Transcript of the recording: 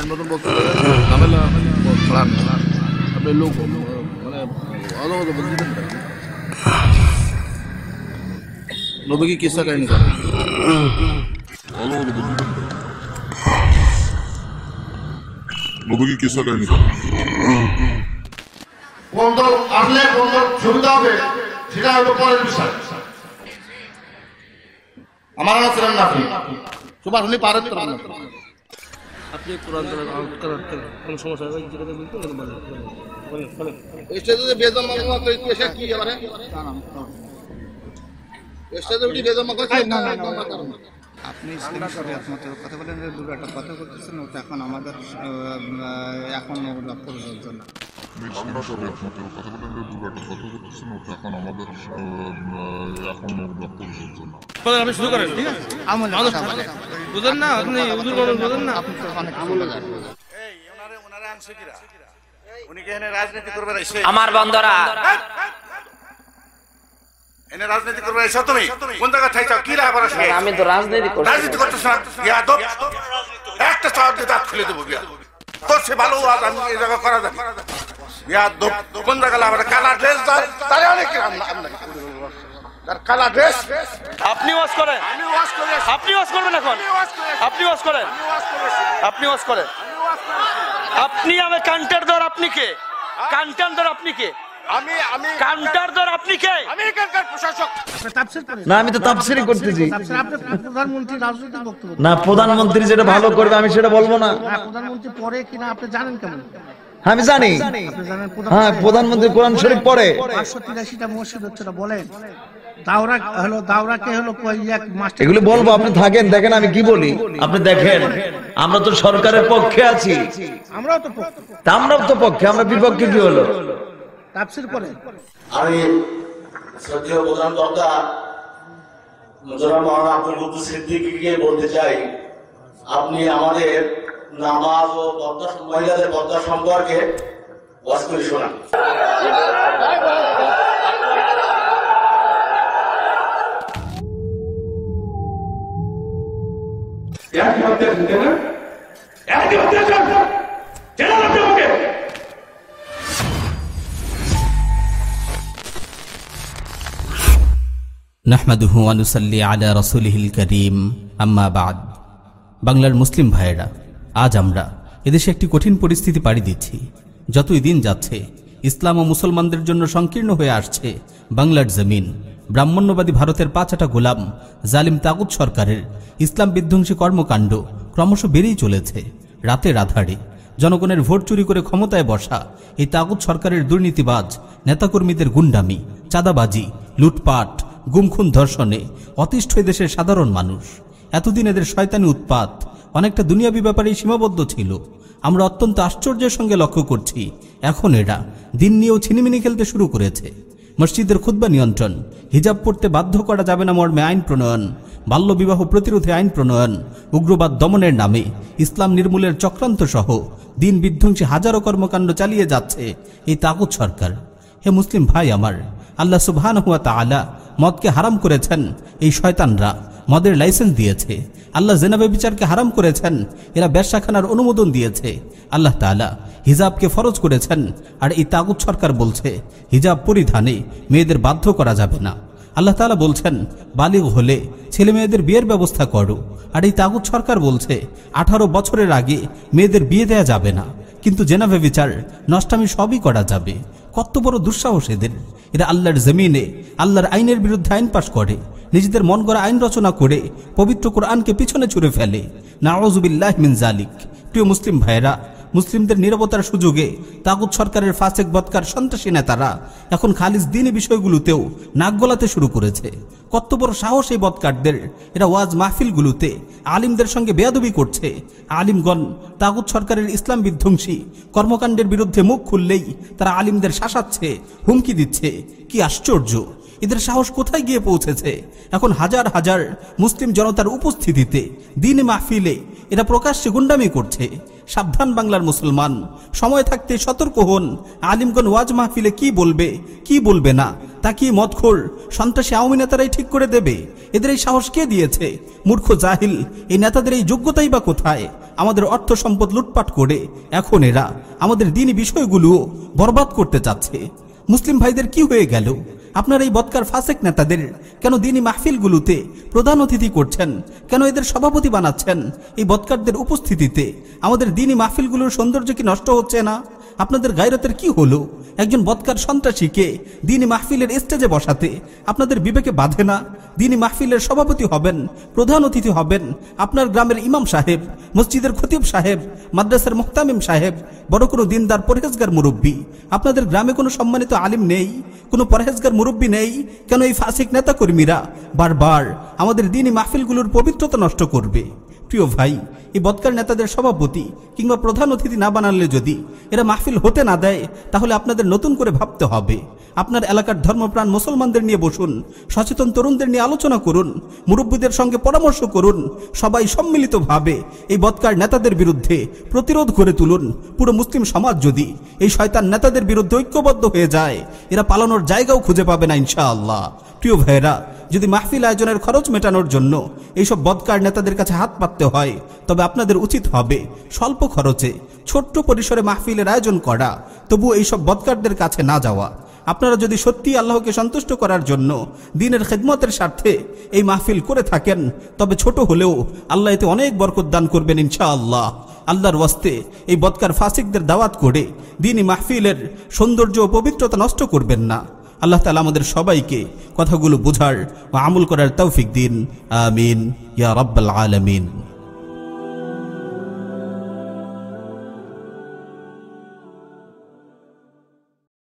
গানের মতন বলতে ঝামেলা ছড়ান আপনি লোক মানে ভালো মতো বলতে দিতেন না। নবী কি কিসা কাহিনী করে? ভালো মতো বলতে দিতেন নবী কি কিসা কাহিনী করে? কোন দল আসলে কোন দল সুবিধা হবে সেটা হলো পরের বিষয়। আমার নাম ছিলেন না আপনি সুভাষ উনি পারেন তো আপনি কোরআন কোনো? সমস্যা হবে? যেটা বলতে বলেন মামলা তো পেশা কি আপনি কথা বলেন দুটো একটা কথা বলতেছেন ওটা এখন আমাদের এখন ওগুলো প্রযোজ্য না আমরা সবাই একমতের কথা বলেন যে দুর্গাটা কথা বলতেছেন ওটা এখন আমাদের আহ, আহ, এখন ওগুলো প্রযোজ্য না বলেন আপনি শুরু করেন। ঠিক আছে। আমলে কথা বলেন। বুঝেন না আপনি হুজুর বলেন বুঝেন না। আপনি তো অনেক আমলে জানেন। উনি কি এনে রাজনীতি করবে এসে আমার বন্ধরা। এনে রাজনীতি করবে এসে তুমি। কোন জায়গা ঠাইছো কি লাভ আর আমি তো রাজনীতি করছি। রাজনীতি করতেছ না? ইয়াদব একটা দিয়ে দাঁত খুলে দেবো বিয়া তোর সে ভালো আজ আমি এই জায়গা করা কোন জায়গা লাভ কালা ড্রেস তারে অনেক কালা ড্রেস আপনি ওয়াজ করেন। আমি ওয়াশ করে আপনি ওয়াজ করবেন এখন? আমি ওয়াশ করে আপনি ওয়াজ করেন? আমি ওয়াশ করে আসি। আপনি ওয়াজ করেন? আমি ওয়াশ করে আসি। আপনি আমি কান্টার দর আপনি কে? কান্টার দর আপনি কে? আমি আমি দর আপনি কে? আমি এখানকার প্রশাসক। না আমি তো তাফসিরই করতেছি। প্রধানমন্ত্রী রাজনৈতিক বক্তব্য। না প্রধানমন্ত্রী যেটা ভালো করবে আমি সেটা বলব না। না, প্রধানমন্ত্রী পরে কিনা আপনি জানেন কেমন? আমি জানি। হ্যাঁ প্রধানমন্ত্রী কোরআন শরীফ পড়ে। পাঁচশো তিরাশিটা মসজিদ হচ্ছে না বলেন। দাওরা হলো দাওরাকে হলো কই এক মাস্টার এগুলো বলব আপনি থাকেন দেখেন আমি কি বলি। আপনি দেখেন আমরা তো সরকারের পক্ষে আছি। আমরাও তো তা আমরাও তো পক্ষে আমরা বিপক্ষে কি হলো? তাফসির করেন আমি শ্রদ্ধেয় প্রধান বক্তা জনাব মহানা আব্দুল কুদ্দুস সিদ্দিকীকে বলতে চাই আপনি আমাদের নামাজ ও বদ্যা মহিলাদের বদ্যা সম্পর্কে ওয়াজ করে শোনান নাহমাদুহু আনুসাল্লি আলা রসুলহিল করিম আম্মা বাদ বাংলার মুসলিম ভাইয়েরা আজ আমরা এদেশে একটি কঠিন পরিস্থিতি পাড়ি দিচ্ছি। যতই দিন যাচ্ছে, ইসলাম ও মুসলমানদের জন্য সংকীর্ণ হয়ে আসছে বাংলার জমিন। ব্রাহ্মণ্যবাদী ভারতের পাঁচাটা গোলাম, জালিম তাগুত সরকারের ইসলাম বিধ্বংসী কর্মকাণ্ড ক্রমশ বেড়েই চলেছে। রাতের আধারে জনগণের ভোট চুরি করে ক্ষমতায় বসা এই তাগুত সরকারের দুর্নীতিবাজ নেতাকর্মীদের গুন্ডামি, চাঁদাবাজি, লুটপাট, গুমখুন ধর্ষণে অতিষ্ঠ দেশের সাধারণ মানুষ। এতদিন এদের শয়তানি উৎপাত অনেকটা দুনিয়াবি ব্যাপারেই সীমাবদ্ধ ছিল। আমরা অত্যন্ত আশ্চর্যের সঙ্গে লক্ষ্য করছি, এখন এরা দিন নিয়েও ছিনিমিনি খেলতে শুরু করেছে। মসজিদের খুদ্া নিয়ন্ত্রণ, হিজাব পড়তে বাধ্য করা যাবে না মর্মে আইন প্রণয়ন, বাল্যবিবাহ প্রতিরোধে আইন প্রণয়ন, উগ্রবাদ দমনের নামে, ইসলাম নির্মূলের চক্রান্ত সহ দিন বিধ্বংসী হাজারো কর্মকাণ্ড চালিয়ে যাচ্ছে এই তাগুত সরকার। হে মুসলিম ভাই আমার, আল্লাহ সুবহান হুয়া তাআলা মদকে হারাম করেছেন, এই শয়তানরা মদের লাইসেন্স দিয়েছে। আল্লাহ জেনাবে বিচারকে হারাম করেছেন, এরা ব্যবসাখানার অনুমোদন দিয়েছে। আল্লাহ তাআলা হিজাবকে ফরজ করেছেন, আর এই তাগুত সরকার বলছে, হিজাব পরিধানে মেয়েদের বাধ্য করা যাবে না। আল্লাহ তাআলা বলছেন, বালিগ হলে ছেলে মেয়েদের বিয়ের ব্যবস্থা করো। আর এই তাগুত সরকার বলছে, আঠারো বছরের আগে মেয়েদের বিয়ে দেয়া যাবে না। কিন্তু জেনাভে বিচার নষ্টামি সবই করা যাবে। কত বড় দুঃসাহস এদের। এরা আল্লাহর জমিনে, আল্লাহর আইনের বিরুদ্ধে আইন পাশ করে, নিজেদের মন করা আইন রচনা করে, পবিত্র কোরআনকে পিছনে ছুড়ে ফেলে। নাওজুবিল্লাহ মিন জালিক। প্রিয় মুসলিম ভাইয়েরা মুসলিমদের নিরবতার সুযোগে তাগুত সরকারের ফাসেক বৎকার সন্ত্রাসী নেতারা এখন খালিজ দিনী বিষয়গুলোতেও নাক গলাতে শুরু করেছে। কত বড় সাহস এই বৎকারদের। এরা ওয়াজ মাহফিলগুলোতে আলিমদের সঙ্গে বেয়াদবি করছে। আলিমগণ তাগুত সরকারের ইসলাম বিধ্বংসী কর্মকাণ্ডের বিরুদ্ধে মুখ খুললেই তারা আলিমদের শাসাচ্ছে, হুমকি দিচ্ছে। কি আশ্চর্য! এদের সাহস কোথায় গিয়ে পৌঁছেছে? এখন হাজার হাজার মুসলিম জনতার উপস্থিতিতে দিন মাহফিলে এরা প্রকাশ্যে গুন্ডামি করছে। সাবধান বাংলার মুসলমান। সময় থাকতে সতর্ক হন। আলিমগণ ওয়াজ মাহফিলে কি বলবে কি বলবে না, তা কি মদখোর? সন্ত্রাসী আওয়ামী নেতারাই ঠিক করে দেবে। এদের এই সাহস কে দিয়েছে? মূর্খ জাহিল, এই নেতাদের এই যোগ্যতাই বা কোথায়? আমাদের অর্থ সম্পদ লুটপাট করে, এখন এরা আমাদের দিন বিষয়গুলো বরবাদ করতে চাচ্ছে। মুসলিম ভাইদের কি হয়ে গেল? আপনার এই বৎকার ফাসেক নেতাদের কেন দিনী মাহফিলগুলোতে প্রধান অতিথি করছেন? কেন এদের সভাপতি বানাচ্ছেন? এই বৎকারদের উপস্থিতিতে আমাদের দিনী মাহফিলগুলোর সৌন্দর্য কি নষ্ট হচ্ছে না? আপনাদের গায়রতের কি হলো? একজন বৎকার সন্ত্রাসীকে দিনী মাহফিলের স্টেজে বসাতে আপনাদের বিবেকে বাঁধে না? দিনী মাহফিলের সভাপতি হবেন, প্রধান অতিথি হবেন আপনার গ্রামের ইমাম সাহেব, মসজিদের খতিব সাহেব, মাদ্রাসার মুক্তামিম সাহেব, বড় কোনো দিনদার পরহেজগার মুরব্বী। আপনাদের গ্রামে কোনো সম্মানিত আলিম নেই, কোনো পরহেজগার মুরব্বী নেই, কেন এই ফাসিক নেতাকর্মীরা বারবার আমাদের দিনী মাহফিলগুলোর পবিত্রতা নষ্ট করবে? প্রিয় ভাই, এই বৎকার নেতাদের সভাপতি কিংবা প্রধান অতিথি না বানালে যদি এরা মাহফিল হতে না দেয়, তাহলে আপনাদের নতুন করে ভাবতে হবে। আপনার এলাকার ধর্মপ্রাণ মুসলমানদের নিয়ে বসুন, সচেতন তরুণদের নিয়ে আলোচনা করুন, মুরব্বীদের সঙ্গে পরামর্শ করুন, সবাই সম্মিলিতভাবে এই বদকার নেতাদের বিরুদ্ধে প্রতিরোধ করে তুলুন। পুরো মুসলিম সমাজ যদি এই শয়তান নেতাদের বিরুদ্ধে ঐক্যবদ্ধ হয়ে যায়, এরা পালানোর জায়গাও খুঁজে পাবে না ইনশাআল্লাহ। প্রিয় ভাইয়েরা, যদি মাহফিল আয়োজনের খরচ মেটানোর জন্য এইসব বদকার নেতাদের কাছে হাত পাততে হয়, তবে আপনাদের উচিত হবে স্বল্প খরচে ছোট্ট পরিসরে মাহফিলের আয়োজন করা। তবু এইসব বদকারদের কাছে না যাওয়া। আপনারা যদি সত্যি আল্লাহকে সন্তুষ্ট করার জন্য দিনের খেদমতের স্বার্থে এই মাহফিল করে থাকেন, তবে ছোট হলেও আল্লাহ এতে অনেক বরকত দান করবেন ইনশাআল্লাহ। আল্লাহর ওয়াস্তে এই বদকার ফাসিকদের দাওয়াত করে দিনই মাহফিলের সৌন্দর্য ও পবিত্রতা নষ্ট করবেন না। আল্লাহ তালা আমাদের সবাইকে কথাগুলো বোঝার ও আমল করার তৌফিক দিন। আমিন। ইয়া রব্বাল আলমিন।